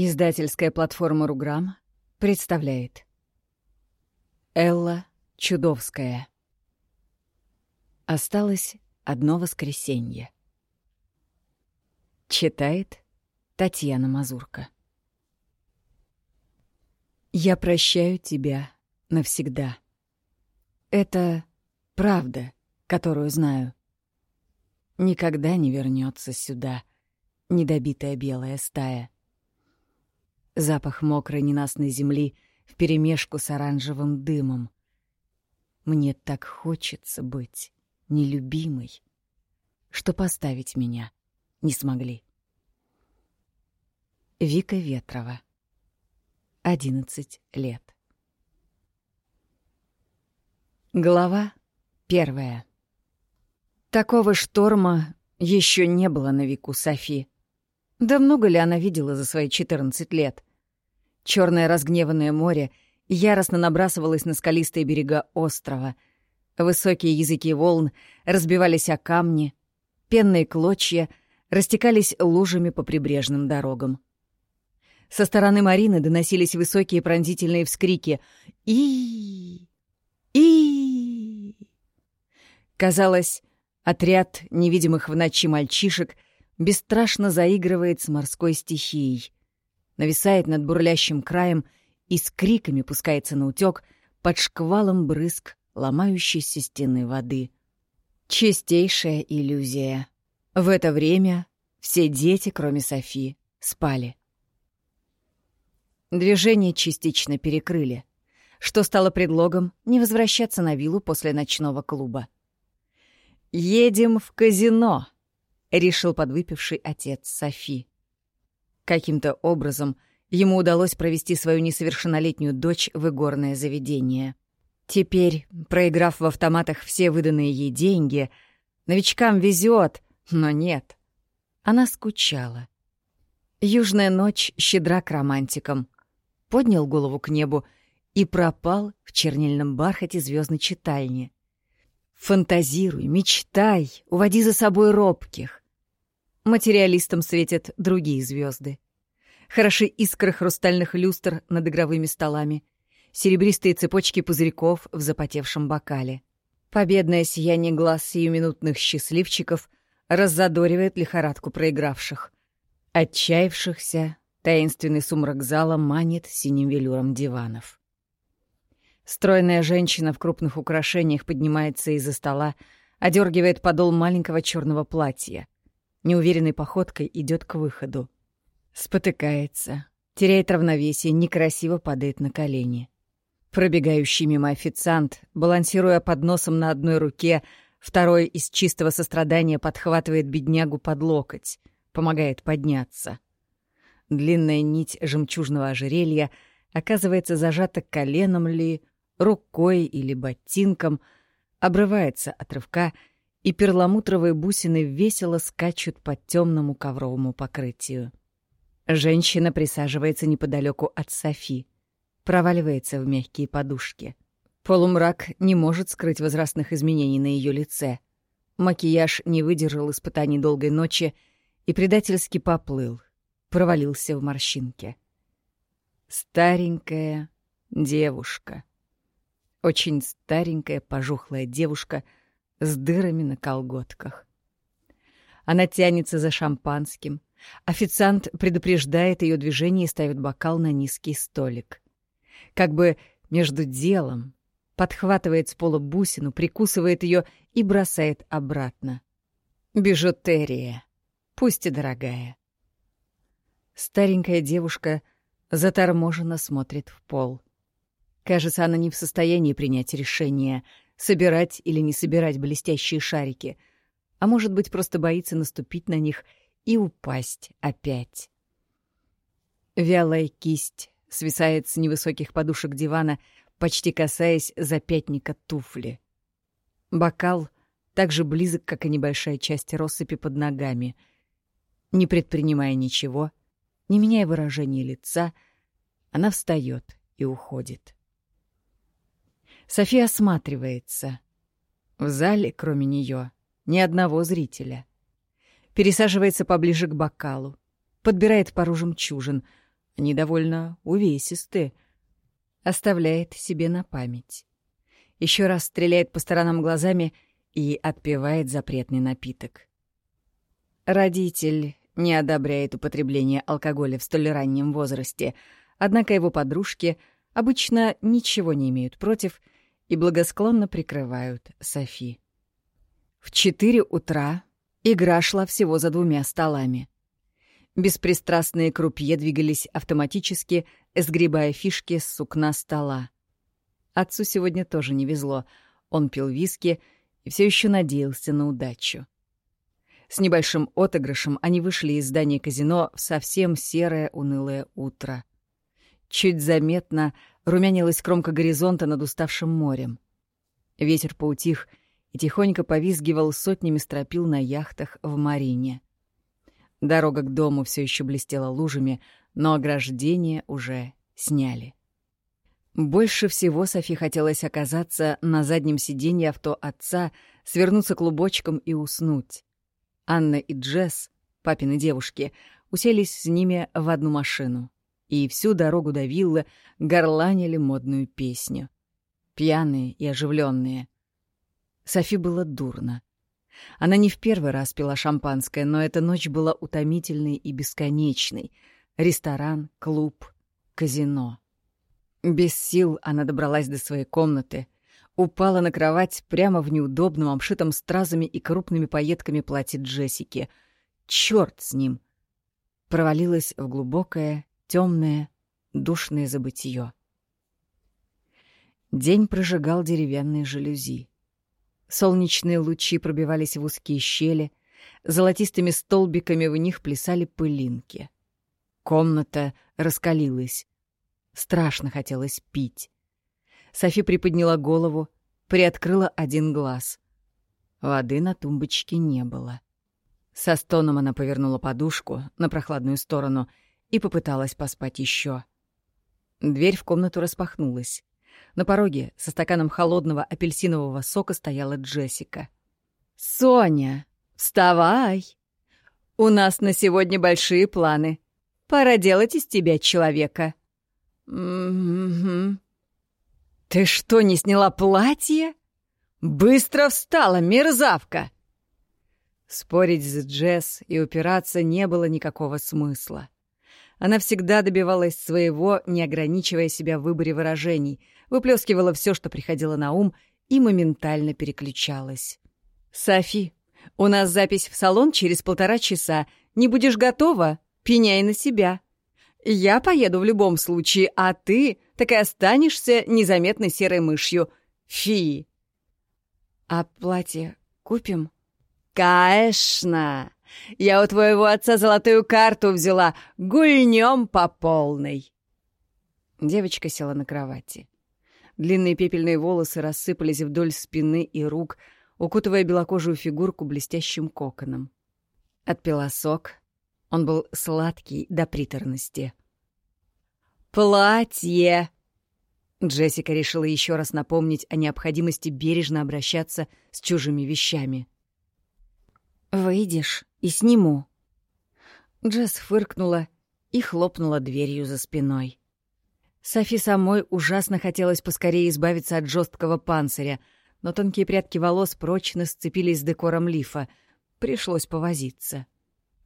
Издательская платформа «Руграм» представляет Элла Чудовская Осталось одно воскресенье. Читает Татьяна Мазурка. Я прощаю тебя навсегда. Это правда, которую знаю. Никогда не вернется сюда недобитая белая стая. Запах мокрой ненастной земли вперемешку с оранжевым дымом. Мне так хочется быть нелюбимой, что поставить меня не смогли. Вика Ветрова. Одиннадцать лет. Глава первая. Такого шторма еще не было на веку Софи. Да много ли она видела за свои 14 лет? Черное разгневанное море яростно набрасывалось на скалистые берега острова. Высокие языки волн разбивались о камни, пенные клочья растекались лужами по прибрежным дорогам. Со стороны Марины доносились высокие пронзительные вскрики и и Казалось, отряд невидимых в ночи мальчишек бесстрашно заигрывает с морской стихией нависает над бурлящим краем и с криками пускается на утёк под шквалом брызг ломающейся стены воды. Чистейшая иллюзия. В это время все дети, кроме Софи, спали. Движение частично перекрыли, что стало предлогом не возвращаться на виллу после ночного клуба. «Едем в казино», — решил подвыпивший отец Софи. Каким-то образом ему удалось провести свою несовершеннолетнюю дочь в игорное заведение. Теперь, проиграв в автоматах все выданные ей деньги, новичкам везет, но нет. Она скучала. Южная ночь щедра к романтикам. Поднял голову к небу и пропал в чернильном бархате звездной читальни. Фантазируй, мечтай, уводи за собой робких. Материалистам светят другие звезды. Хороши искры хрустальных люстр над игровыми столами, серебристые цепочки пузырьков в запотевшем бокале. Победное сияние глаз сиюминутных счастливчиков раззадоривает лихорадку проигравших. Отчаявшихся таинственный сумрак зала манит синим велюром диванов. Стройная женщина в крупных украшениях поднимается из-за стола, одергивает подол маленького черного платья — неуверенной походкой идет к выходу. Спотыкается, теряет равновесие, некрасиво падает на колени. Пробегающий мимо официант, балансируя под носом на одной руке, второй из чистого сострадания подхватывает беднягу под локоть, помогает подняться. Длинная нить жемчужного ожерелья оказывается зажата коленом ли, рукой или ботинком, обрывается от рывка — и перламутровые бусины весело скачут по темному ковровому покрытию. Женщина присаживается неподалеку от Софи, проваливается в мягкие подушки. Полумрак не может скрыть возрастных изменений на ее лице. Макияж не выдержал испытаний долгой ночи и предательски поплыл, провалился в морщинке. Старенькая девушка. Очень старенькая пожухлая девушка — с дырами на колготках. Она тянется за шампанским. Официант предупреждает ее движение и ставит бокал на низкий столик. Как бы между делом подхватывает с пола бусину, прикусывает ее и бросает обратно. Бижутерия, пусть и дорогая. Старенькая девушка заторможенно смотрит в пол. Кажется, она не в состоянии принять решение — собирать или не собирать блестящие шарики, а может быть, просто боится наступить на них и упасть опять. Вялая кисть свисает с невысоких подушек дивана, почти касаясь запятника туфли. Бокал так же близок, как и небольшая часть россыпи под ногами. Не предпринимая ничего, не меняя выражения лица, она встает и уходит. София осматривается. В зале, кроме нее, ни одного зрителя. Пересаживается поближе к бокалу. Подбирает пару жемчужин. Они довольно увесисты. Оставляет себе на память. Еще раз стреляет по сторонам глазами и отпивает запретный напиток. Родитель не одобряет употребление алкоголя в столь раннем возрасте, однако его подружки обычно ничего не имеют против и благосклонно прикрывают Софи. В четыре утра игра шла всего за двумя столами. Беспристрастные крупье двигались автоматически, сгребая фишки с сукна стола. Отцу сегодня тоже не везло. Он пил виски и все еще надеялся на удачу. С небольшим отыгрышем они вышли из здания казино в совсем серое унылое утро. Чуть заметно румянилась кромка горизонта над уставшим морем. Ветер поутих и тихонько повизгивал сотнями стропил на яхтах в Марине. Дорога к дому все еще блестела лужами, но ограждение уже сняли. Больше всего Софи хотелось оказаться на заднем сиденье авто отца, свернуться клубочком и уснуть. Анна и Джесс, папины девушки, уселись с ними в одну машину и всю дорогу до виллы горланили модную песню. Пьяные и оживленные. Софи было дурно. Она не в первый раз пила шампанское, но эта ночь была утомительной и бесконечной. Ресторан, клуб, казино. Без сил она добралась до своей комнаты — упала на кровать прямо в неудобном, обшитом стразами и крупными пайетками платье Джессики. Чёрт с ним! Провалилась в глубокое, темное, душное забытье. День прожигал деревянные жалюзи. Солнечные лучи пробивались в узкие щели, золотистыми столбиками в них плясали пылинки. Комната раскалилась. Страшно хотелось пить. Софи приподняла голову, приоткрыла один глаз. Воды на тумбочке не было. Со стоном она повернула подушку на прохладную сторону и попыталась поспать еще. Дверь в комнату распахнулась. На пороге со стаканом холодного апельсинового сока стояла Джессика. «Соня, вставай! У нас на сегодня большие планы. Пора делать из тебя человека». «Угу», «Ты что, не сняла платье? Быстро встала, мерзавка!» Спорить с Джесс и упираться не было никакого смысла. Она всегда добивалась своего, не ограничивая себя в выборе выражений, выплескивала все, что приходило на ум, и моментально переключалась. «Софи, у нас запись в салон через полтора часа. Не будешь готова? Пеняй на себя. Я поеду в любом случае, а ты так и останешься незаметной серой мышью. Фи. А платье купим? Конечно. Я у твоего отца золотую карту взяла. Гульнем по полной. Девочка села на кровати. Длинные пепельные волосы рассыпались вдоль спины и рук, укутывая белокожую фигурку блестящим коконом. Отпила сок. Он был сладкий до приторности. «Платье!» Джессика решила еще раз напомнить о необходимости бережно обращаться с чужими вещами. «Выйдешь и сниму». Джесс фыркнула и хлопнула дверью за спиной. Софи самой ужасно хотелось поскорее избавиться от жесткого панциря, но тонкие прядки волос прочно сцепились с декором лифа. Пришлось повозиться.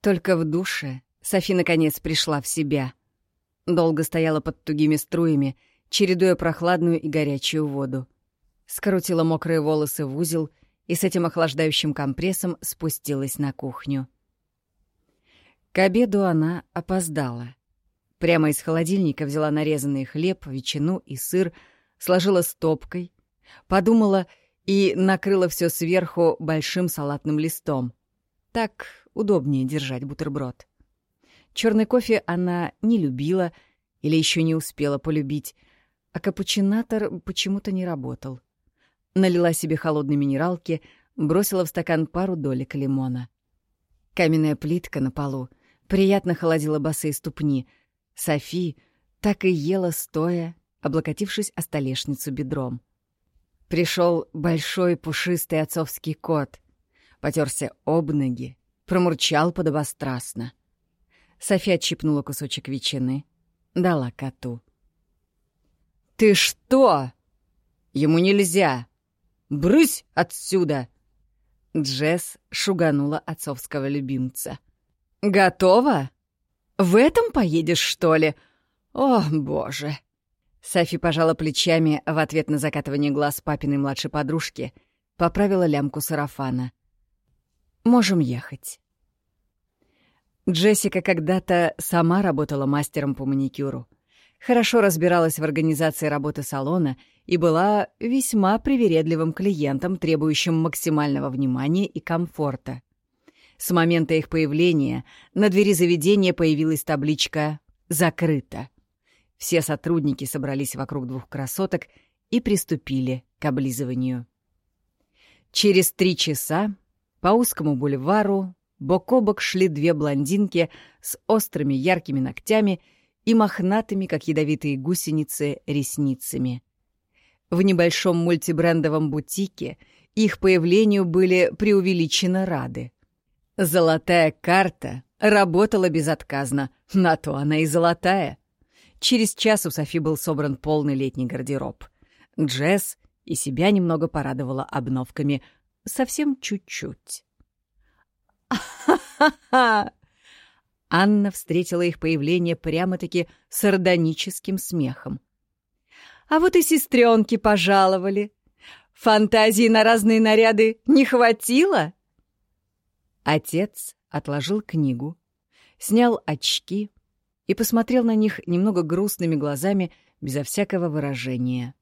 Только в душе Софи наконец пришла в себя — Долго стояла под тугими струями, чередуя прохладную и горячую воду. Скрутила мокрые волосы в узел и с этим охлаждающим компрессом спустилась на кухню. К обеду она опоздала. Прямо из холодильника взяла нарезанный хлеб, ветчину и сыр, сложила стопкой, подумала и накрыла все сверху большим салатным листом. Так удобнее держать бутерброд. Черный кофе она не любила или еще не успела полюбить, а капучинатор почему-то не работал. Налила себе холодной минералки, бросила в стакан пару долек лимона. Каменная плитка на полу приятно холодила босые ступни. Софи так и ела стоя, облокотившись о столешницу бедром. Пришел большой пушистый отцовский кот, потерся об ноги, промурчал подобострастно — София отщипнула кусочек ветчины, дала коту. «Ты что? Ему нельзя! Брысь отсюда!» Джесс шуганула отцовского любимца. «Готова? В этом поедешь, что ли? О, боже!» Софи пожала плечами в ответ на закатывание глаз папиной младшей подружки, поправила лямку сарафана. «Можем ехать». Джессика когда-то сама работала мастером по маникюру. Хорошо разбиралась в организации работы салона и была весьма привередливым клиентом, требующим максимального внимания и комфорта. С момента их появления на двери заведения появилась табличка «Закрыто». Все сотрудники собрались вокруг двух красоток и приступили к облизыванию. Через три часа по узкому бульвару бок о бок шли две блондинки с острыми яркими ногтями и мохнатыми, как ядовитые гусеницы, ресницами. В небольшом мультибрендовом бутике их появлению были преувеличенно рады. Золотая карта работала безотказно, на то она и золотая — Через час у Софи был собран полный летний гардероб. Джесс и себя немного порадовала обновками. Совсем чуть-чуть. «Ха-ха-ха!» Анна встретила их появление прямо-таки сардоническим смехом. «А вот и сестренки пожаловали. Фантазии на разные наряды не хватило?» Отец отложил книгу, снял очки, и посмотрел на них немного грустными глазами, безо всякого выражения.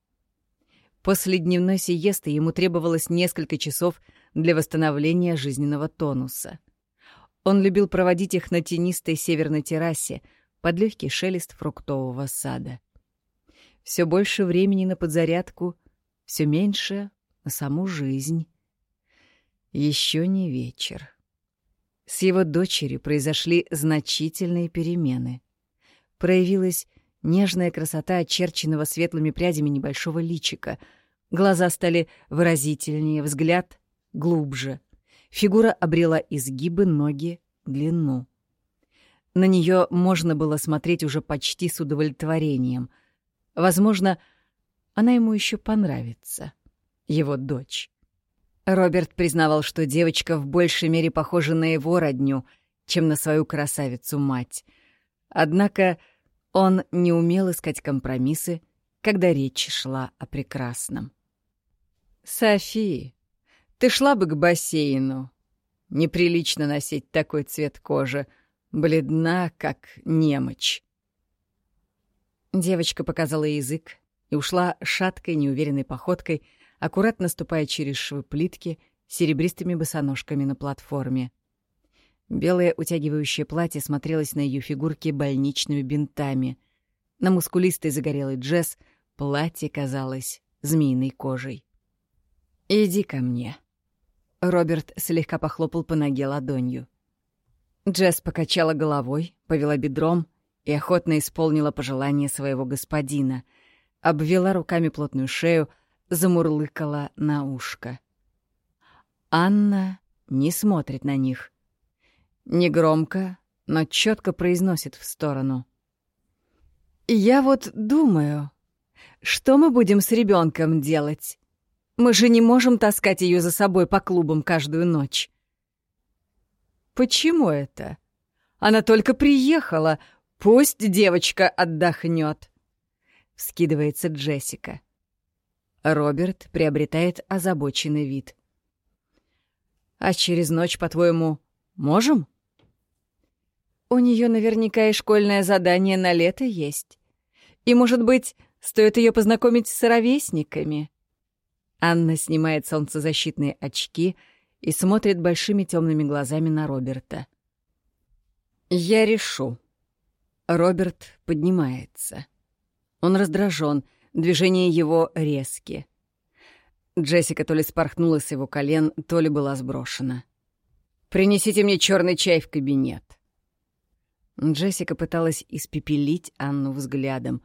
После дневной сиесты ему требовалось несколько часов для восстановления жизненного тонуса. Он любил проводить их на тенистой северной террасе под легкий шелест фруктового сада. Все больше времени на подзарядку, все меньше на саму жизнь. Еще не вечер. С его дочерью произошли значительные перемены проявилась нежная красота очерченного светлыми прядями небольшого личика. Глаза стали выразительнее, взгляд — глубже. Фигура обрела изгибы, ноги — длину. На нее можно было смотреть уже почти с удовлетворением. Возможно, она ему еще понравится. Его дочь. Роберт признавал, что девочка в большей мере похожа на его родню, чем на свою красавицу-мать. Однако он не умел искать компромиссы, когда речь шла о прекрасном. «Софи, ты шла бы к бассейну. Неприлично носить такой цвет кожи. Бледна, как немочь». Девочка показала язык и ушла шаткой, неуверенной походкой, аккуратно ступая через швы плитки серебристыми босоножками на платформе. Белое утягивающее платье смотрелось на ее фигурке больничными бинтами. На мускулистой загорелой Джесс платье казалось змеиной кожей. «Иди ко мне». Роберт слегка похлопал по ноге ладонью. Джесс покачала головой, повела бедром и охотно исполнила пожелание своего господина. Обвела руками плотную шею, замурлыкала на ушко. Анна не смотрит на них. Негромко, но четко произносит в сторону. «Я вот думаю, что мы будем с ребенком делать? Мы же не можем таскать ее за собой по клубам каждую ночь». «Почему это? Она только приехала. Пусть девочка отдохнет. Вскидывается Джессика. Роберт приобретает озабоченный вид. «А через ночь, по-твоему, можем?» У нее наверняка и школьное задание на лето есть. И, может быть, стоит ее познакомить с ровесниками. Анна снимает солнцезащитные очки и смотрит большими темными глазами на Роберта. «Я решу». Роберт поднимается. Он раздражен, движения его резкие. Джессика то ли спорхнула с его колен, то ли была сброшена. «Принесите мне черный чай в кабинет». Джессика пыталась испепелить Анну взглядом.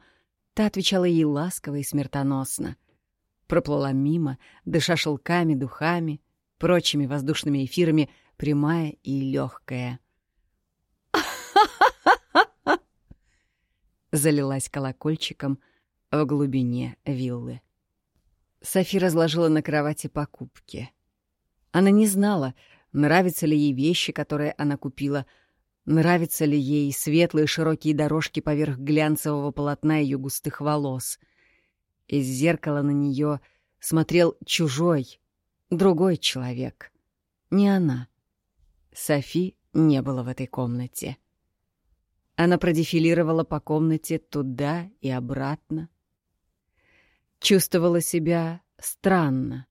Та отвечала ей ласково и смертоносно. Проплыла мимо, дыша шелками, духами, прочими воздушными эфирами, прямая и легкая. залилась колокольчиком в глубине виллы. Софи разложила на кровати покупки. Она не знала, нравятся ли ей вещи, которые она купила, нравятся ли ей светлые широкие дорожки поверх глянцевого полотна ее густых волос. Из зеркала на нее смотрел чужой, другой человек. Не она. Софи не было в этой комнате. Она продефилировала по комнате туда и обратно. Чувствовала себя странно.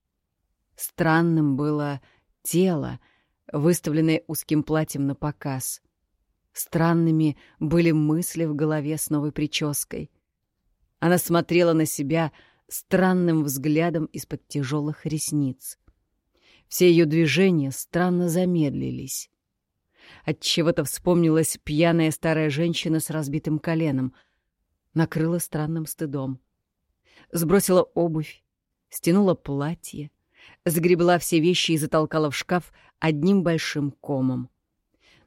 Странным было тело, выставленное узким платьем на показ. Странными были мысли в голове с новой прической. Она смотрела на себя странным взглядом из-под тяжелых ресниц. Все ее движения странно замедлились. От чего-то вспомнилась пьяная старая женщина с разбитым коленом. Накрыла странным стыдом. Сбросила обувь, стянула платье, сгребла все вещи и затолкала в шкаф одним большим комом.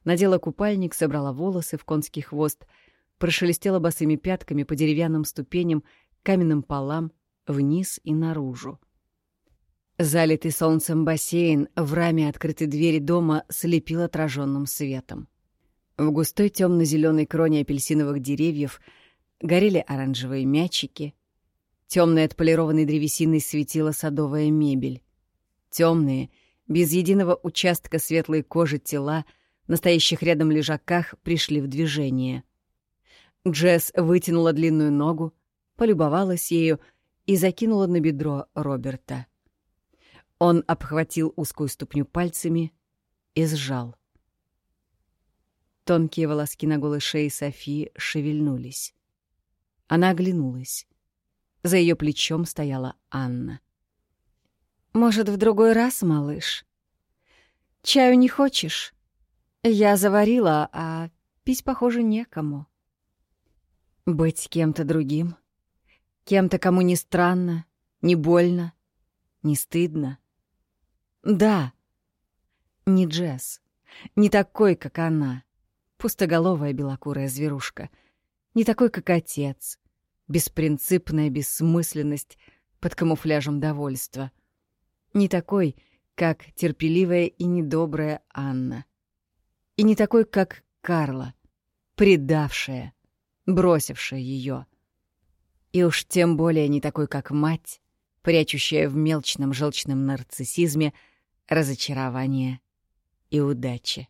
Надела купальник, собрала волосы в конский хвост, прошелестела босыми пятками по деревянным ступеням, каменным полам, вниз и наружу. Залитый солнцем бассейн в раме открытой двери дома слепил отраженным светом. В густой темно-зеленой кроне апельсиновых деревьев горели оранжевые мячики. Темной отполированной древесиной светила садовая мебель. Темные, без единого участка светлой кожи тела, настоящих рядом лежаках, пришли в движение. Джесс вытянула длинную ногу, полюбовалась ею и закинула на бедро Роберта. Он обхватил узкую ступню пальцами и сжал. Тонкие волоски на голой шее Софии шевельнулись. Она оглянулась. За ее плечом стояла Анна. «Может, в другой раз, малыш? Чаю не хочешь? Я заварила, а пить, похоже, некому». Быть кем-то другим, кем-то, кому не странно, не больно, не стыдно — да. Не Джесс. Не такой, как она. Пустоголовая белокурая зверушка. Не такой, как отец. Беспринципная бессмысленность под камуфляжем довольства. Не такой, как терпеливая и недобрая Анна. И не такой, как Карла, предавшая, бросившая ее. И уж тем более не такой, как мать, прячущая в мелчном желчном нарциссизме — разочарование и удачи.